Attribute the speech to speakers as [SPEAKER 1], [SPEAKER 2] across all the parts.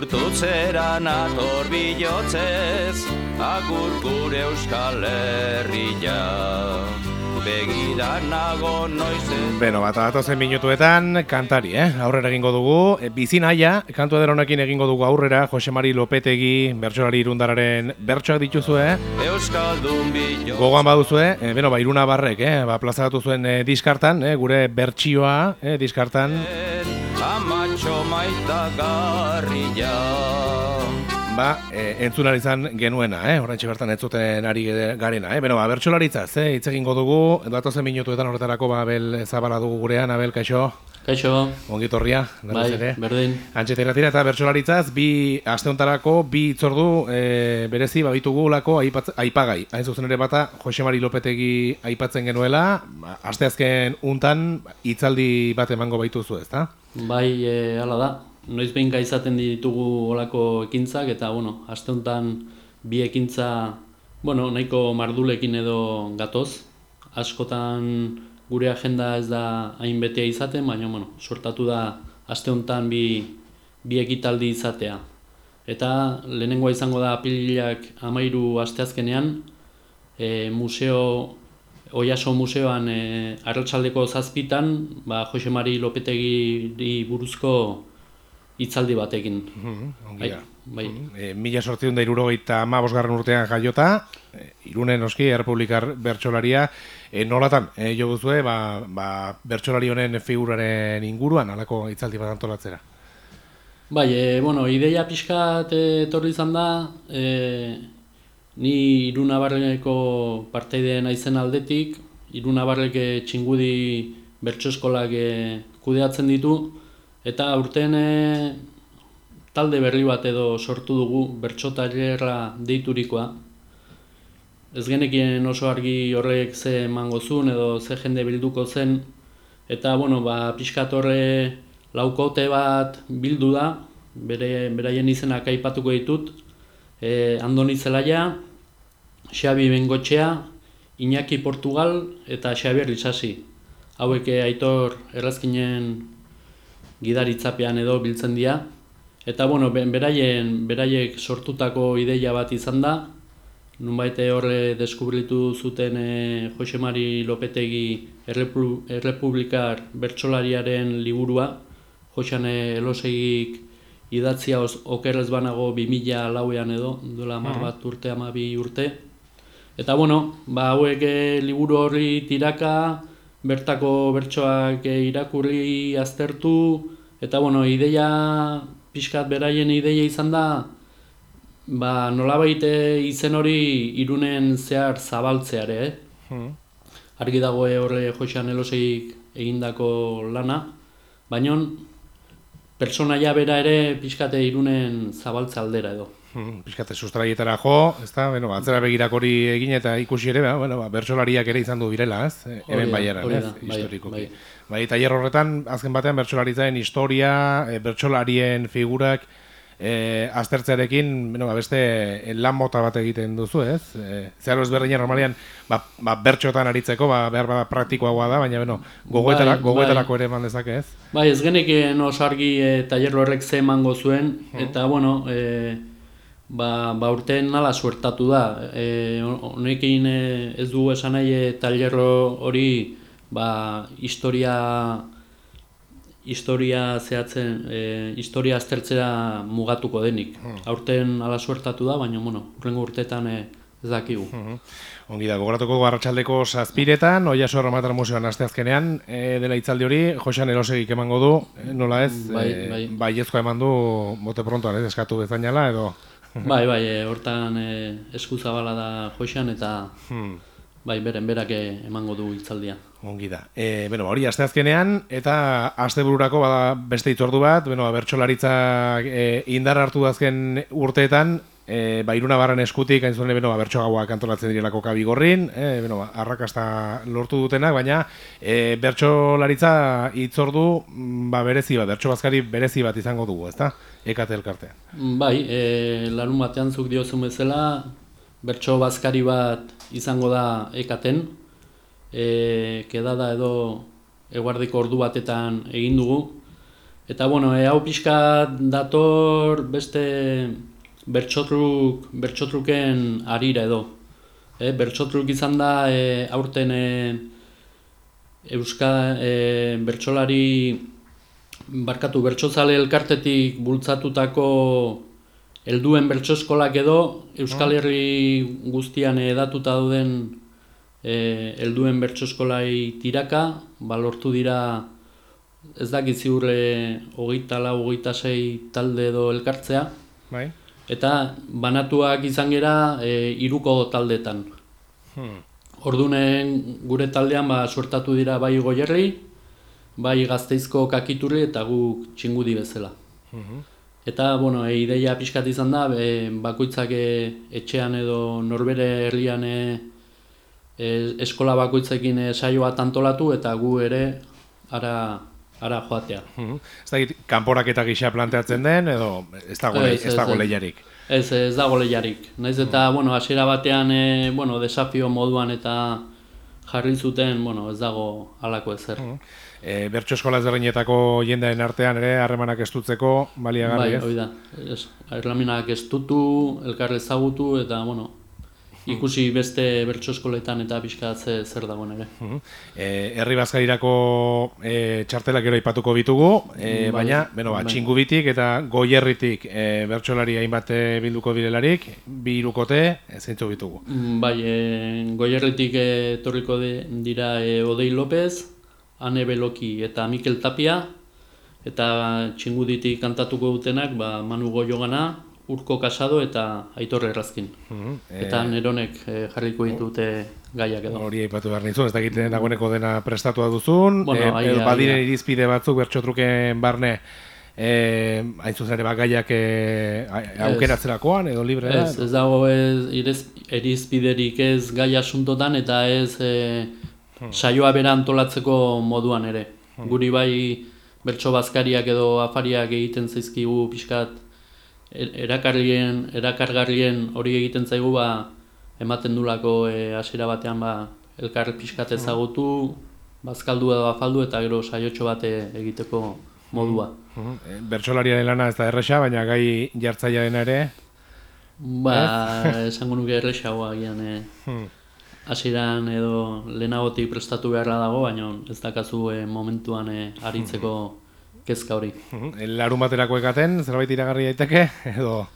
[SPEAKER 1] Urtutzera nator bilotzez, agur gure euskal herria begira nago noizen.
[SPEAKER 2] Beno, bat atozen minutuetan kantari, eh? aurrera egingo dugu. E, Bizinaia, kantu ederonekin egingo dugu aurrera, Jose Mari Lopetegi, bertsolari irundararen bertsoak dituzue.
[SPEAKER 1] Euskaldun bilo.
[SPEAKER 2] Gogoan baduzue, e, beno, ba, iruna barrek, eh? ba, plazaratu zuen e, diskartan, eh? gure bertsioa, eh? diskartan.
[SPEAKER 1] Amatxo maita.
[SPEAKER 2] Ba, e, entzun ari izan genuena, eh? Horrentxe bertan entzuten ari ge- garena, eh? Beno, ba, bertsolaritzaz, eh? Hitz egingo dugu, datozen minutuetan horretarako, ba, Abel zabala dugu gurean, Abel, kaixo,
[SPEAKER 3] Kaixo,
[SPEAKER 2] ongitorria,
[SPEAKER 3] bai,
[SPEAKER 2] berriz ere.
[SPEAKER 3] berdin.
[SPEAKER 2] Antxeteratira eta bertsolaritzaz, bi asteontarako, bi itzordu e, berezi babitugu lako aipatz, aipagai. Hain zuzen ere bata, Jose Mari Lopetegi aipatzen genuela, ba, asteazken untan hitzaldi bat emango baituzu ez, da?
[SPEAKER 3] Bai, e, hala da. Noiz behin izaten ditugu olako ekintzak eta bueno, aste honetan bi ekintza, bueno, nahiko mardulekin edo gatoz. Askotan gure agenda ez da hain betea izaten, baina bueno, sortatu da aste honetan bi, bi ekitaldi izatea. Eta lehenengoa izango da apililak amairu asteazkenean, e, museo Oiaso museoan e, arratsaldeko zazpitan, ba, Jose Mari Lopetegiri buruzko hitzaldi batekin.
[SPEAKER 2] Ongi da.
[SPEAKER 3] bai.
[SPEAKER 2] E, mila sortzion da irurogeita amabosgarren urtean jaiota, e, irunen oski, errepublikar bertsolaria, e, nolatan, e, jo duzue, ba, ba, bertsolari honen figuraren inguruan, alako hitzaldi bat antolatzera.
[SPEAKER 3] Bai, e, bueno, ideia pixkat eh, etorri izan da, e, ni irunabarreko parteide naizen aldetik, irunabarrek txingudi bertso eskolak kudeatzen ditu, eta aurten e, talde berri bat edo sortu dugu bertso tailerra deiturikoa. Ez genekien oso argi horrek ze emango zuen edo ze jende bilduko zen, eta bueno, ba, pixkat horre laukote bat bildu da, bere, beraien izenak aipatuko ditut, e, Andoni Zelaia, Xabi Bengotxea, Iñaki Portugal eta Xabier Lizasi. Hauek eh, aitor errazkinen gidaritzapean edo biltzen dira. Eta bueno, be- beraien, beraiek sortutako ideia bat izan da, Nunbait horre deskubritu zuten e, Jose Mari Lopetegi Errepu, Errepublikar bertsolariaren liburua, Josane Elosegik idatzia os, okerrez banago 2000 lauean edo, duela hamar bat urte, amabi urte. Eta bueno, ba, hauek e, liburu horri tiraka, bertako bertsoak irakurri aztertu, eta bueno, ideia, pixkat beraien ideia izan da, ba, nolabait e, izen hori irunen zehar zabaltzeare, eh? Argi dago e, horre Josean Elosegik egindako lana, baina pertsonaia bera ere pixkate irunen zabaltze aldera edo.
[SPEAKER 2] Hmm, Piskate sustraietara jo, ez da, bueno, atzera begirak hori egin eta ikusi ere, ba, bueno, ba, bertsolariak ere izan du birela, ez? E, Hemen
[SPEAKER 3] da,
[SPEAKER 2] baiaran, ez?
[SPEAKER 3] da, bai, bai.
[SPEAKER 2] Bai, tailer horretan, azken batean bertsolaritzaren historia, e, bertsolarien figurak, e, aztertzearekin, bueno, ba, beste e, lan mota bat egiten duzu, ez? E, zeharo ezberdina normalean, ba, ba, bertxotan aritzeko, ba, behar bada praktikoagoa da, baina, bueno, gogoetara,
[SPEAKER 3] Bai,
[SPEAKER 2] gogoetarako
[SPEAKER 3] bai.
[SPEAKER 2] ere eman dezake, ez?
[SPEAKER 3] Bai, ez genekien oso argi e, tailer horrek ze emango zuen, eta bueno, e, ba, ba urten nala suertatu da. E, honekin e, ez dugu esan nahi e, tailer hori ba, historia historia zehatzen, e, historia aztertzera mugatuko denik. Aurten hala suertatu da, baina bueno, urrengo urtetan e, ez dakigu.
[SPEAKER 2] Ongi da, gogoratuko dugu arratsaldeeko zazpiretan, Oiaso Erromatar Museoan asteazkenean, e, dela hitzaldi hori, Josean Erosegik emango du, e, nola ez,
[SPEAKER 3] Bai,
[SPEAKER 2] e,
[SPEAKER 3] bai.
[SPEAKER 2] baiezkoa eman du bote prontoan, ez, eskatu bezainala, edo...
[SPEAKER 3] Bai, bai, e, hortan e, eskuzabala da joxean eta
[SPEAKER 2] Hmm.
[SPEAKER 3] bai, beren berak e, emango du hitzaldia.
[SPEAKER 2] Ongi da. E, bueno, hori asteazkenean eta astebururako bada beste itzordu bat, bueno, bertsolaritzak e, indar hartu azken urteetan, e, ba, iruna barren eskutik, hain zuen, bueno, ba, bertso gauak antolatzen direlako kabigorrin, e, bueno, ba, arrakasta lortu dutenak, baina e, bertsolaritza itzordu mm, ba, berezi bat, bertso bazkari berezi bat izango dugu, ezta? Ekate elkartean.
[SPEAKER 3] Bai, e, larun batean zuk diozun bezala, bertso bazkari bat izango da ekaten, e, kedada edo eguardiko ordu batetan egin dugu, Eta, bueno, e, hau pixka dator beste bertxotruk, bertxotruken arira edo. E, bertxotruk izan da e, aurten e, Euska e, bertsolari barkatu bertsozale elkartetik bultzatutako helduen bertso eskolak edo Euskal Herri guztian edatuta dauden e, helduen bertso eskolai tiraka, ba, lortu dira ez dakit ziurre hogeita lau, hogeita sei talde edo elkartzea.
[SPEAKER 2] Bai.
[SPEAKER 3] Eta banatuak izan gera e, iruko taldetan.
[SPEAKER 2] Hmm.
[SPEAKER 3] Ordunen gure taldean ba, suertatu dira bai goierri, bai gazteizko kakiturri eta guk txingudi bezala.
[SPEAKER 2] Mhm.
[SPEAKER 3] Eta, bueno, e, ideia pixkat izan da, e, bakoitzak e, etxean edo norbere herrian e, e, eskola bakoitzekin e, saio bat antolatu eta gu ere ara, ara joatea.
[SPEAKER 2] Mhm. Ez dakit, kanporak gisa planteatzen den, edo ez dago,
[SPEAKER 3] Ez,
[SPEAKER 2] ez dago lehiarik.
[SPEAKER 3] Ez, ez dago lehiarik. Naiz eta, bueno, hasiera batean, e, bueno, desafio moduan eta jarri zuten, bueno, ez dago halako ezer.
[SPEAKER 2] E, bertso eskola ezberdinetako jendearen artean ere harremanak estutzeko baliagarri,
[SPEAKER 3] Bai,
[SPEAKER 2] ez?
[SPEAKER 3] hoi da. Ez, erlaminak estutu, elkar ezagutu eta, bueno, ikusi beste bertso eskoletan eta pixka ze zer dagoen ere.
[SPEAKER 2] Mhm. E, herri bazkarirako e, txartelak gero aipatuko bitugu, e,
[SPEAKER 3] Bai,
[SPEAKER 2] baina, beno, ba,
[SPEAKER 3] bai.
[SPEAKER 2] txingubitik eta goierritik e, bertsolari hainbat bilduko direlarik, bi irukote, zeintzu bitugu.
[SPEAKER 3] Mm, Bai, e, goierritik eh, etorriko dira e, Odei López, Ane Beloki eta Mikel Tapia, eta txinguditik kantatuko dutenak ba, Manu Goiogana, Urko Kasado eta Aitor Errazkin.
[SPEAKER 2] Mhm. E,
[SPEAKER 3] Eta neronek eh, jarriko ditute gaiak edo.
[SPEAKER 2] Hori aipatu behar nizun, ez dakit dagoeneko dena prestatua duzun,
[SPEAKER 3] Bueno,
[SPEAKER 2] e,
[SPEAKER 3] ai,
[SPEAKER 2] badiren irizpide batzuk bertxotruken barne, e, hain zuzen ere bagaiak e, aukeratzerakoan edo libre da?
[SPEAKER 3] Ez, ez dago ez, irez, erizpiderik ez gai asuntotan eta ez e, saioa bera antolatzeko moduan ere. Guri bai bertso bazkariak edo afariak egiten zaizkigu pixkat erakarrien, erakargarrien hori egiten zaigu ba, ematen dulako e, hasiera batean ba, elkar pixkat ezagutu, bazkaldu edo afaldu eta gero saiotxo bate egiteko modua.
[SPEAKER 2] Mhm. E, Bertsolariaren lana ez da erresa, baina gai jartzailearena ere,
[SPEAKER 3] Ba, esango nuke erresagoa agian eh,
[SPEAKER 2] hmm.
[SPEAKER 3] hasieran edo lehenagotik prestatu beharra dago, baina ez dakazu eh, momentuan eh, aritzeko kezka hori.
[SPEAKER 2] Mhm. larun baterako ekaten, zerbait iragarri daiteke, edo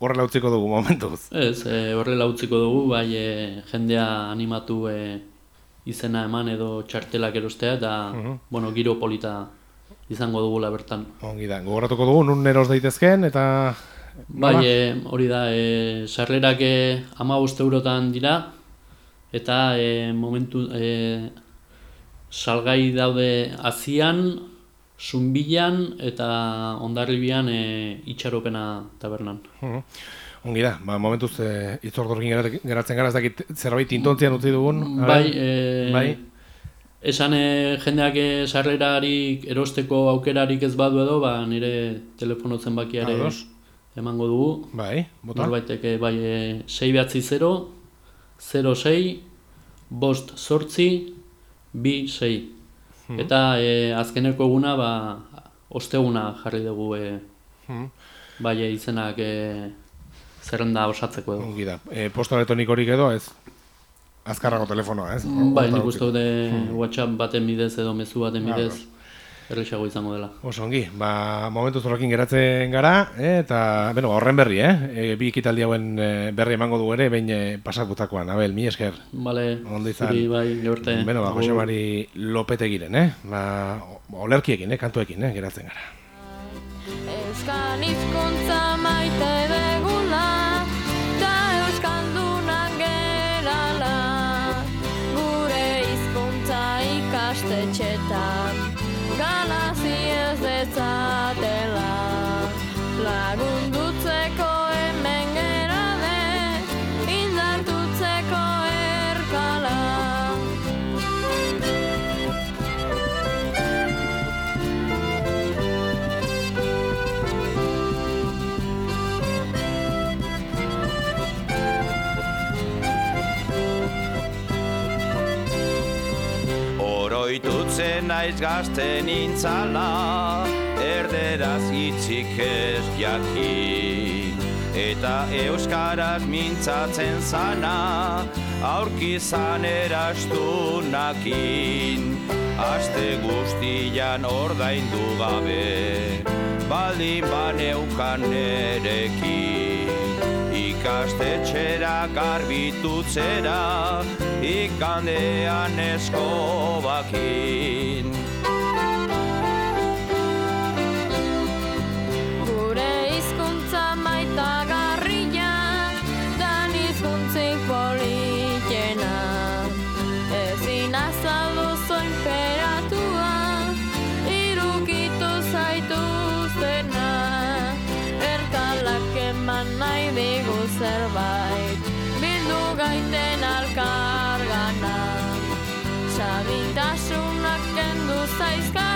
[SPEAKER 2] horrela utziko dugu momentuz.
[SPEAKER 3] Ez, eh, horrela utziko dugu, bai eh, jendea animatu eh, izena eman edo txartelak erostea eta bueno, giro polita izango dugula bertan.
[SPEAKER 2] Ongi da, gogoratuko dugu, nun eros daitezken, eta...
[SPEAKER 3] Bai, e, hori da, e, sarrerak e, eurotan dira, eta e, momentu e, salgai daude azian, zumbilan eta ondarribian e, itxaropena tabernan.
[SPEAKER 2] Mhm. Ongi da, ba, momentuz e, itzordorgin gerat- geratzen gara, ez dakit zerbait intontzian utzi dugun. a
[SPEAKER 3] Bai, e,
[SPEAKER 2] bai.
[SPEAKER 3] esan e, jendeak e, sarrerarik erosteko aukerarik ez badu edo, ba, nire telefono zenbakiare emango dugu.
[SPEAKER 2] Bai, bota.
[SPEAKER 3] Norbaitek eh, bai e, 6 behatzi 0, 0 6, bost sortzi, bi 6. Eta e, azkeneko eguna, ba, osteguna jarri dugu e,
[SPEAKER 2] Mhm.
[SPEAKER 3] bai e, izenak e, zerrenda osatzeko edo.
[SPEAKER 2] Ongi da. E, posta elektronikorik edo ez? Azkarrago telefonoa, ez?
[SPEAKER 3] Bai, nik uste dute WhatsApp baten bidez edo mezu baten bidez errexago izango dela.
[SPEAKER 2] Oso ongi, ba, momentu horrekin geratzen gara, eh, eta, bueno, horren berri, eh? E, bi ekitaldi hauen eh, berri emango du ere, behin e, pasakutakoan, Abel, mi esker.
[SPEAKER 3] Bale, zuri bai, geurte.
[SPEAKER 2] Beno, ba, Jose Mari Lopetegiren, eh? Ba, olerkiekin, eh, kantuekin, eh, geratzen gara.
[SPEAKER 4] Euskal hizkuntza maite begula Ta Euskaldunak gerala Gure hizkuntza ikastetxetan
[SPEAKER 1] Oitutzen naiz gazten intzala, erderaz hitzik ez jakin. Eta euskaraz mintzatzen zana, aurkizan erastunakin. Aste guztian ordaindu gabe, baldin baneukan nerekin. Ikastetxera garbitutzera, ikandean eskobakin.
[SPEAKER 4] Gure Sabintasunak kendu zaizkago